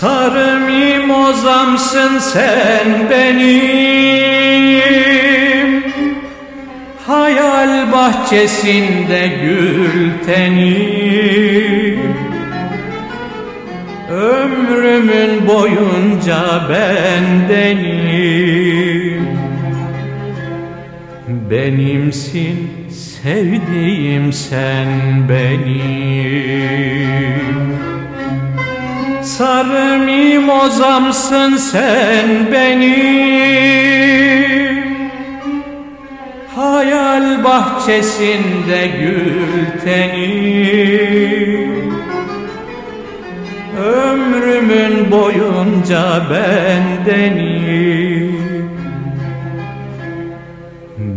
Sarı mimozamsın sen benim. Hayal bahçesinde gül tenim. Ömrümün boyunca bendenim Benimsin sevdiğim sen benim Sarı mimozamsın sen benim. Hayal bahçesinde gül tenim. Ömrümün boyunca bendenim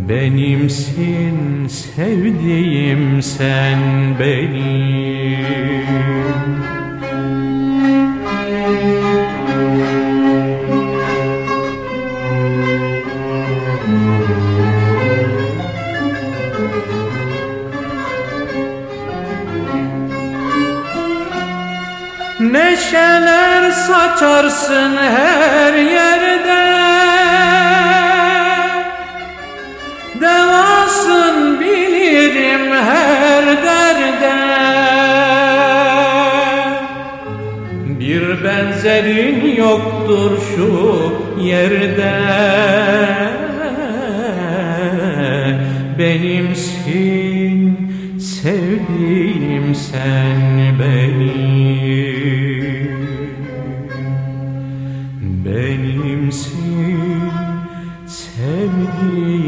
Benimsin sevdiğim sen benim Neşeler saçarsın her yerde. Devasın bilirim her derde. Bir benzerin yoktur şu yerde Benimsin sevdiğim sen benim. Benimsin sevdiğim